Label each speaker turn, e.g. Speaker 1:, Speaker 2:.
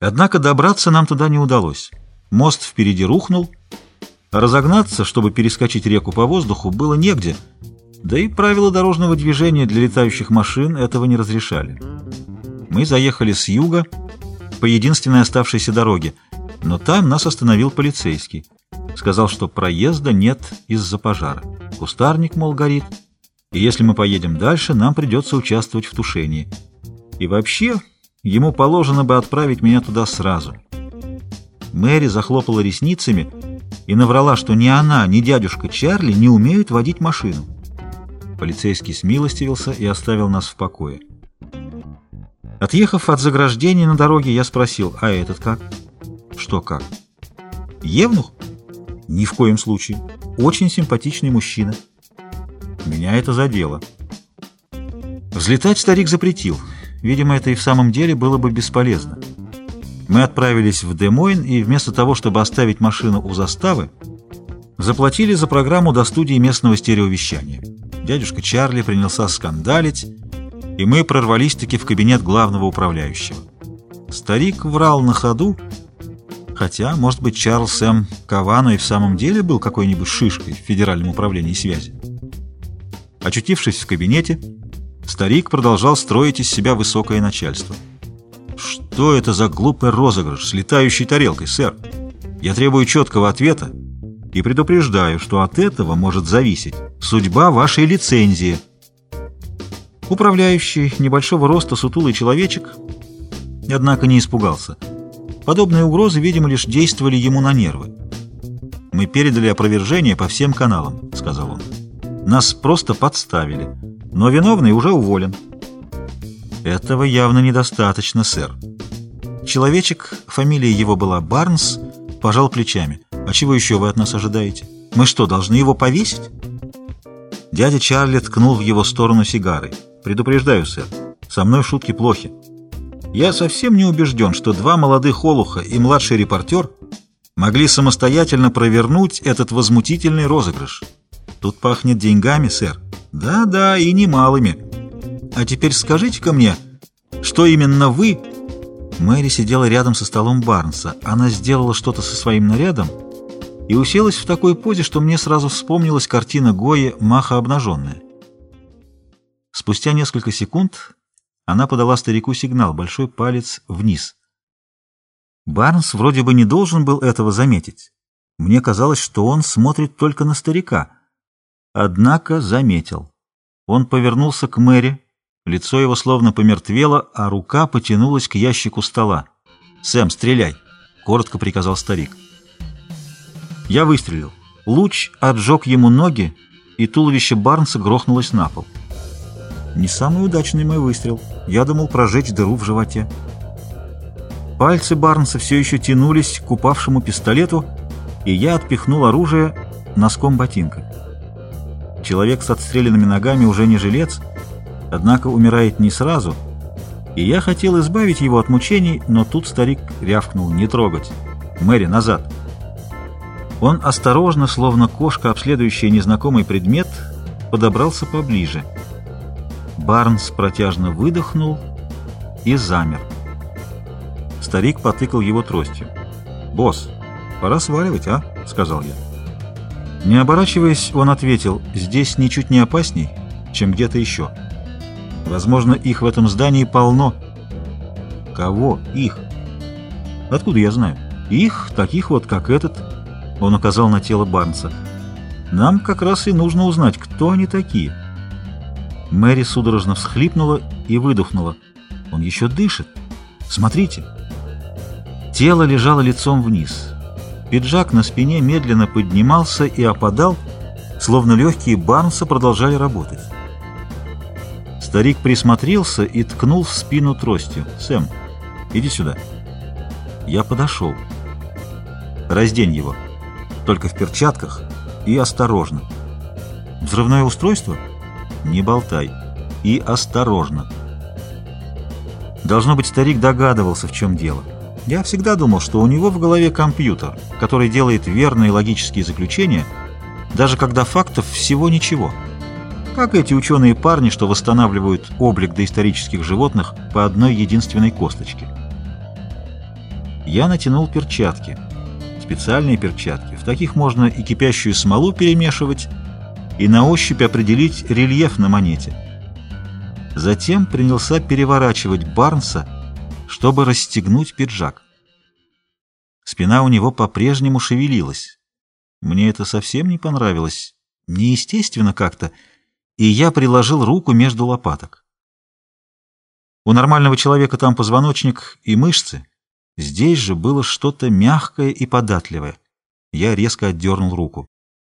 Speaker 1: Однако добраться нам туда не удалось. Мост впереди рухнул, разогнаться, чтобы перескочить реку по воздуху, было негде, да и правила дорожного движения для летающих машин этого не разрешали. Мы заехали с юга по единственной оставшейся дороге, но там нас остановил полицейский. Сказал, что проезда нет из-за пожара. Кустарник, мол, горит, и если мы поедем дальше, нам придется участвовать в тушении. И вообще, ему положено бы отправить меня туда сразу. Мэри захлопала ресницами и наврала, что ни она, ни дядюшка Чарли не умеют водить машину. Полицейский смилостивился и оставил нас в покое. Отъехав от заграждения на дороге, я спросил, а этот как? Что как? Евнух? Ни в коем случае. Очень симпатичный мужчина. Меня это задело. Взлетать старик запретил. Видимо, это и в самом деле было бы бесполезно. Мы отправились в Демойн и вместо того, чтобы оставить машину у заставы, заплатили за программу до студии местного стереовещания. Дядюшка Чарли принялся скандалить, и мы прорвались-таки в кабинет главного управляющего. Старик врал на ходу, хотя, может быть, Чарльз М. Кавану и в самом деле был какой-нибудь шишкой в Федеральном управлении связи. Очутившись в кабинете, старик продолжал строить из себя высокое начальство. «Что это за глупый розыгрыш с летающей тарелкой, сэр? Я требую четкого ответа и предупреждаю, что от этого может зависеть судьба вашей лицензии». Управляющий небольшого роста сутулый человечек, однако не испугался. Подобные угрозы, видимо, лишь действовали ему на нервы. «Мы передали опровержение по всем каналам», — сказал он. Нас просто подставили. Но виновный уже уволен. Этого явно недостаточно, сэр. Человечек, фамилия его была Барнс, пожал плечами. А чего еще вы от нас ожидаете? Мы что, должны его повесить? Дядя Чарли ткнул в его сторону сигарой. Предупреждаю, сэр, со мной шутки плохи. Я совсем не убежден, что два молодых олуха и младший репортер могли самостоятельно провернуть этот возмутительный розыгрыш. Тут пахнет деньгами, сэр. Да-да, и немалыми. А теперь скажите-ка мне, что именно вы... Мэри сидела рядом со столом Барнса. Она сделала что-то со своим нарядом и уселась в такой позе, что мне сразу вспомнилась картина Гои «Маха обнаженная». Спустя несколько секунд она подала старику сигнал, большой палец вниз. Барнс вроде бы не должен был этого заметить. Мне казалось, что он смотрит только на старика — Однако заметил. Он повернулся к Мэри, лицо его словно помертвело, а рука потянулась к ящику стола. «Сэм, стреляй!» — коротко приказал старик. Я выстрелил. Луч отжег ему ноги, и туловище Барнса грохнулось на пол. Не самый удачный мой выстрел. Я думал прожечь дыру в животе. Пальцы Барнса все еще тянулись к упавшему пистолету, и я отпихнул оружие носком ботинка. Человек с отстрелянными ногами уже не жилец, однако умирает не сразу, и я хотел избавить его от мучений, но тут старик рявкнул «Не трогать! Мэри, назад!» Он осторожно, словно кошка, обследующая незнакомый предмет, подобрался поближе. Барнс протяжно выдохнул и замер. Старик потыкал его тростью. «Босс, пора сваливать, а?» — сказал я. Не оборачиваясь, он ответил, «Здесь ничуть не опасней, чем где-то еще. Возможно, их в этом здании полно». «Кого? Их?» «Откуда я знаю?» «Их, таких вот, как этот», — он указал на тело Барнса. «Нам как раз и нужно узнать, кто они такие». Мэри судорожно всхлипнула и выдохнула. «Он еще дышит. Смотрите». Тело лежало лицом вниз. Пиджак на спине медленно поднимался и опадал, словно легкие Барнса продолжали работать. Старик присмотрелся и ткнул в спину тростью. «Сэм, иди сюда». Я подошел. «Раздень его. Только в перчатках и осторожно». «Взрывное устройство?» «Не болтай. И осторожно». Должно быть, старик догадывался, в чем дело. Я всегда думал, что у него в голове компьютер, который делает верные логические заключения, даже когда фактов всего ничего. Как эти ученые парни, что восстанавливают облик доисторических животных по одной единственной косточке. Я натянул перчатки. Специальные перчатки. В таких можно и кипящую смолу перемешивать, и на ощупь определить рельеф на монете. Затем принялся переворачивать Барнса, чтобы расстегнуть пиджак. Спина у него по-прежнему шевелилась. Мне это совсем не понравилось, неестественно как-то, и я приложил руку между лопаток. У нормального человека там позвоночник и мышцы. Здесь же было что-то мягкое и податливое. Я резко отдернул руку.